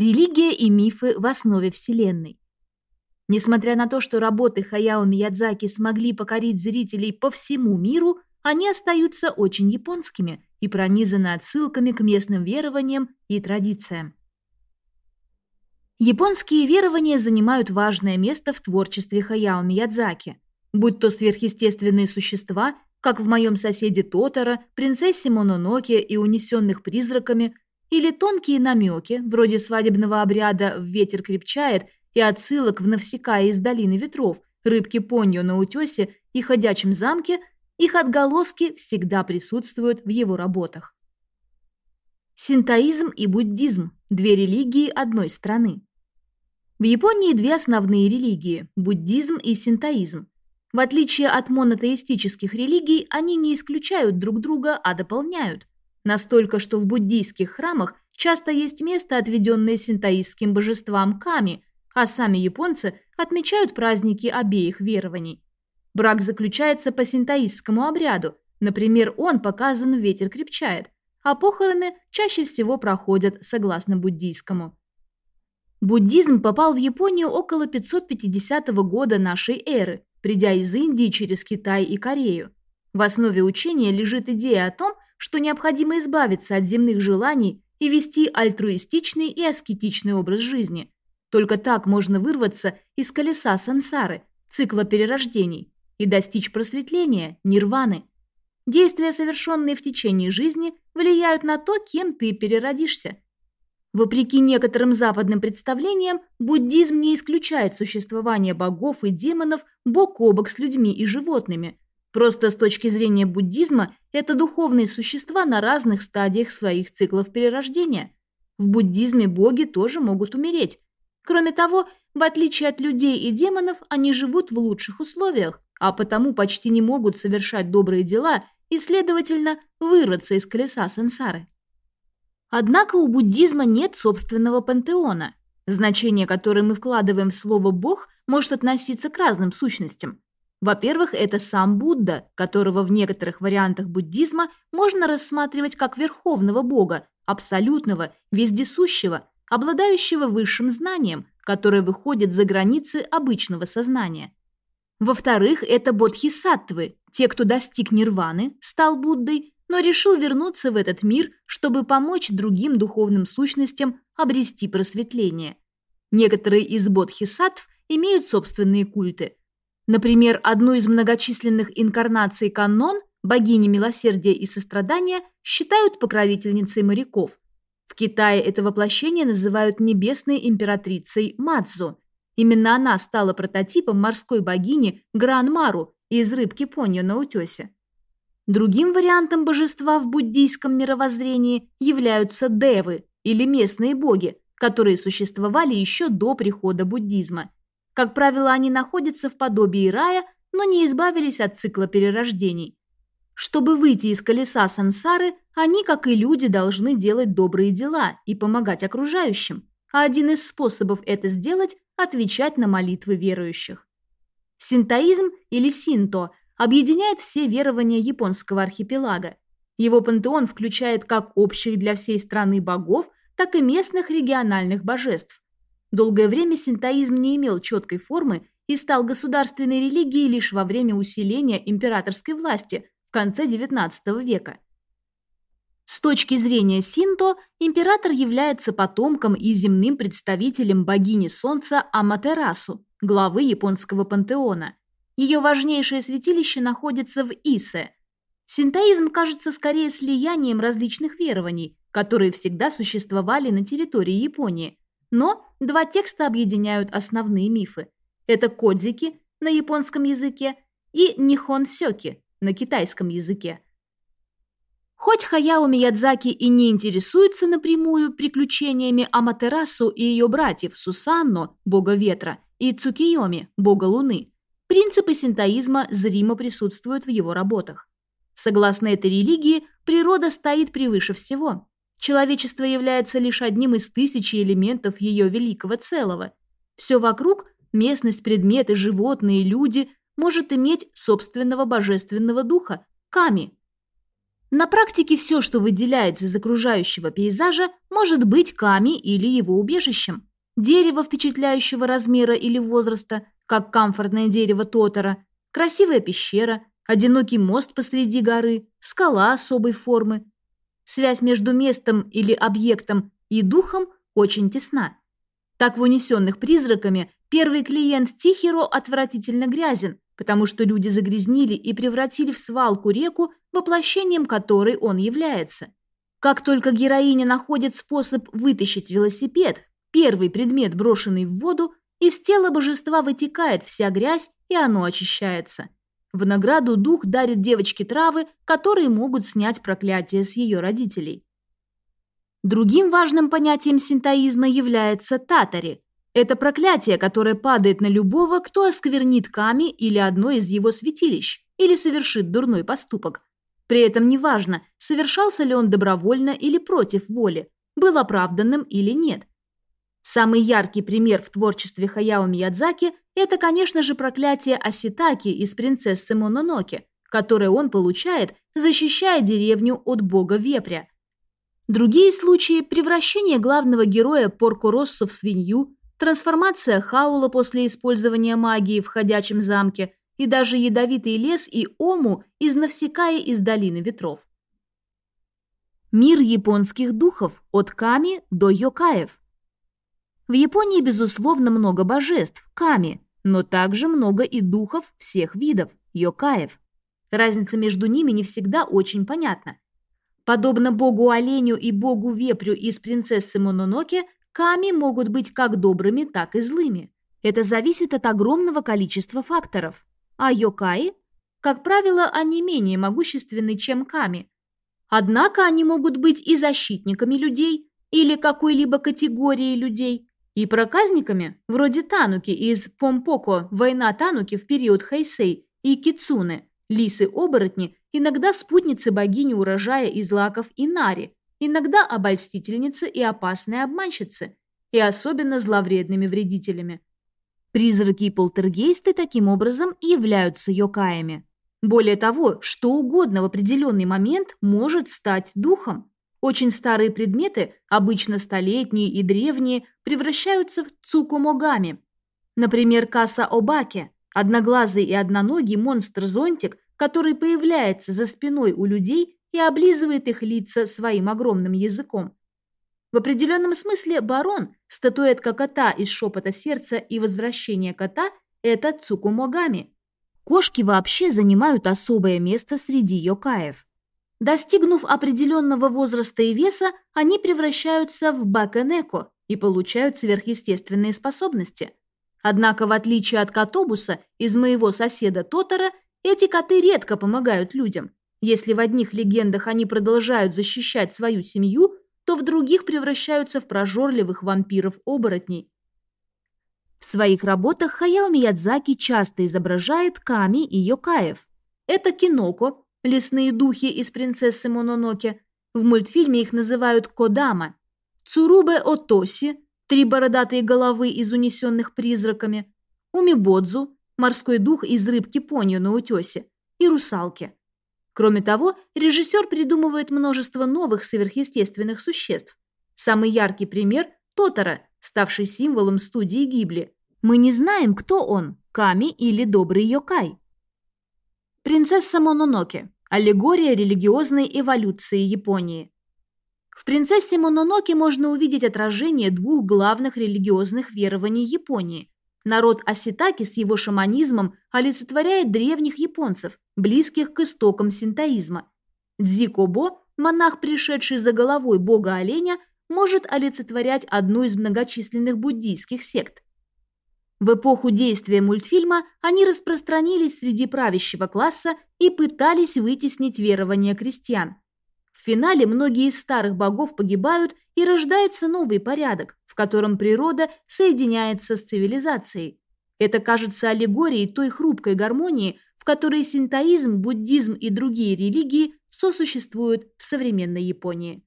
Религия и мифы в основе Вселенной. Несмотря на то, что работы Хаяо Миядзаки смогли покорить зрителей по всему миру, они остаются очень японскими и пронизаны отсылками к местным верованиям и традициям. Японские верования занимают важное место в творчестве Хаяо Миядзаки, будь то сверхъестественные существа, как в моем соседе Тотора, принцессе Мононоке и унесенных призраками, или тонкие намеки, вроде свадебного обряда «Ветер крепчает» и отсылок в Навсекая из Долины Ветров, рыбки Поньо на утесе и ходячем замке, их отголоски всегда присутствуют в его работах. Синтоизм и буддизм – две религии одной страны. В Японии две основные религии – буддизм и синтоизм. В отличие от монотеистических религий, они не исключают друг друга, а дополняют. Настолько, что в буддийских храмах часто есть место, отведенное синтоистским божествам Ками, а сами японцы отмечают праздники обеих верований. Брак заключается по синтоистскому обряду, например, он показан «Ветер крепчает», а похороны чаще всего проходят согласно буддийскому. Буддизм попал в Японию около 550 года нашей эры, придя из Индии через Китай и Корею. В основе учения лежит идея о том, что необходимо избавиться от земных желаний и вести альтруистичный и аскетичный образ жизни. Только так можно вырваться из колеса сансары, цикла перерождений, и достичь просветления, нирваны. Действия, совершенные в течение жизни, влияют на то, кем ты переродишься – Вопреки некоторым западным представлениям, буддизм не исключает существование богов и демонов бок о бок с людьми и животными. Просто с точки зрения буддизма это духовные существа на разных стадиях своих циклов перерождения. В буддизме боги тоже могут умереть. Кроме того, в отличие от людей и демонов, они живут в лучших условиях, а потому почти не могут совершать добрые дела и, следовательно, вырваться из колеса сансары. Однако у буддизма нет собственного пантеона, значение которое мы вкладываем в слово «бог» может относиться к разным сущностям. Во-первых, это сам Будда, которого в некоторых вариантах буддизма можно рассматривать как верховного бога, абсолютного, вездесущего, обладающего высшим знанием, которое выходит за границы обычного сознания. Во-вторых, это бодхисаттвы, те, кто достиг нирваны, стал Буддой, но решил вернуться в этот мир, чтобы помочь другим духовным сущностям обрести просветление. Некоторые из бодхисаттв имеют собственные культы. Например, одну из многочисленных инкарнаций Каннон, богини милосердия и сострадания, считают покровительницей моряков. В Китае это воплощение называют небесной императрицей Мадзу. Именно она стала прототипом морской богини Гран-Мару из рыбки Поньо на утесе. Другим вариантом божества в буддийском мировоззрении являются девы или местные боги, которые существовали еще до прихода буддизма. Как правило, они находятся в подобии рая, но не избавились от цикла перерождений. Чтобы выйти из колеса сансары, они, как и люди, должны делать добрые дела и помогать окружающим. А один из способов это сделать – отвечать на молитвы верующих. Синтоизм или синто – объединяет все верования японского архипелага. Его пантеон включает как общих для всей страны богов, так и местных региональных божеств. Долгое время синтоизм не имел четкой формы и стал государственной религией лишь во время усиления императорской власти в конце XIX века. С точки зрения синто, император является потомком и земным представителем богини солнца Аматерасу, главы японского пантеона. Ее важнейшее святилище находится в Исе. Синтоизм кажется скорее слиянием различных верований, которые всегда существовали на территории Японии. Но два текста объединяют основные мифы. Это кодзики на японском языке и нихонсёки на китайском языке. Хоть Хаяо Миядзаки и не интересуется напрямую приключениями Аматерасу и ее братьев Сусанно, бога ветра, и Цукиоми, бога луны, Принципы синтоизма зримо присутствуют в его работах. Согласно этой религии, природа стоит превыше всего. Человечество является лишь одним из тысячи элементов ее великого целого. Все вокруг – местность, предметы, животные, люди – может иметь собственного божественного духа – ками. На практике все, что выделяется из окружающего пейзажа, может быть ками или его убежищем. Дерево впечатляющего размера или возраста, как камфорное дерево Тотора, красивая пещера, одинокий мост посреди горы, скала особой формы. Связь между местом или объектом и духом очень тесна. Так в «Унесенных призраками» первый клиент Тихиро отвратительно грязен, потому что люди загрязнили и превратили в свалку реку, воплощением которой он является. Как только героиня находит способ вытащить велосипед, первый предмет, брошенный в воду, из тела божества вытекает вся грязь, и оно очищается. В награду дух дарит девочке травы, которые могут снять проклятие с ее родителей. Другим важным понятием синтоизма является татари. Это проклятие, которое падает на любого, кто осквернит Ками или одно из его святилищ, или совершит дурной поступок. При этом неважно, совершался ли он добровольно или против воли, был оправданным или нет. Самый яркий пример в творчестве Хаяо Миядзаки – это, конечно же, проклятие Аситаки из «Принцессы Мононоке», которое он получает, защищая деревню от бога вепря. Другие случаи – превращение главного героя Порко Россо в свинью, трансформация Хаула после использования магии в ходячем замке и даже ядовитый лес и Ому из Навсекая из Долины Ветров. Мир японских духов от Ками до Йокаев – в Японии, безусловно, много божеств, ками, но также много и духов всех видов, йокаев. Разница между ними не всегда очень понятна. Подобно богу-оленю и богу-вепрю из принцессы Мононоке, ками могут быть как добрыми, так и злыми. Это зависит от огромного количества факторов. А йокаи, как правило, они менее могущественны, чем ками. Однако они могут быть и защитниками людей, или какой-либо категории людей, и проказниками, вроде Тануки из Помпоко «Война Тануки» в период Хайсей и Кицуне, лисы-оборотни, иногда спутницы богини урожая из лаков Инари, иногда обольстительницы и опасные обманщицы, и особенно зловредными вредителями. Призраки и полтергейсты таким образом являются йокаями. Более того, что угодно в определенный момент может стать духом. Очень старые предметы, обычно столетние и древние, превращаются в цукумогами. Например, каса Обаке – одноглазый и одноногий монстр-зонтик, который появляется за спиной у людей и облизывает их лица своим огромным языком. В определенном смысле барон, статуэтка кота из шепота сердца и возвращение кота – это цукумогами. Кошки вообще занимают особое место среди йокаев. Достигнув определенного возраста и веса, они превращаются в бакенеко и получают сверхъестественные способности. Однако, в отличие от котобуса из моего соседа Тотора, эти коты редко помогают людям. Если в одних легендах они продолжают защищать свою семью, то в других превращаются в прожорливых вампиров-оборотней. В своих работах Хаяо Миядзаки часто изображает ками и йокаев. Это киноко, лесные духи из принцессы Мононоке. В мультфильме их называют Кодама. Цурубе Отоси, три бородатые головы из унесенных призраками. Умибодзу, морской дух из рыбки Понью на утесе. И русалки. Кроме того, режиссер придумывает множество новых сверхъестественных существ. Самый яркий пример – Тотора, ставший символом студии Гибли. Мы не знаем, кто он – Ками или добрый Йокай. Принцесса Мононоке. Аллегория религиозной эволюции Японии. В «Принцессе Мононоке» можно увидеть отражение двух главных религиозных верований Японии. Народ Аситаки с его шаманизмом олицетворяет древних японцев, близких к истокам синтоизма. Дзикобо, монах, пришедший за головой бога-оленя, может олицетворять одну из многочисленных буддийских сект – в эпоху действия мультфильма они распространились среди правящего класса и пытались вытеснить верования крестьян. В финале многие из старых богов погибают и рождается новый порядок, в котором природа соединяется с цивилизацией. Это кажется аллегорией той хрупкой гармонии, в которой синтоизм, буддизм и другие религии сосуществуют в современной Японии.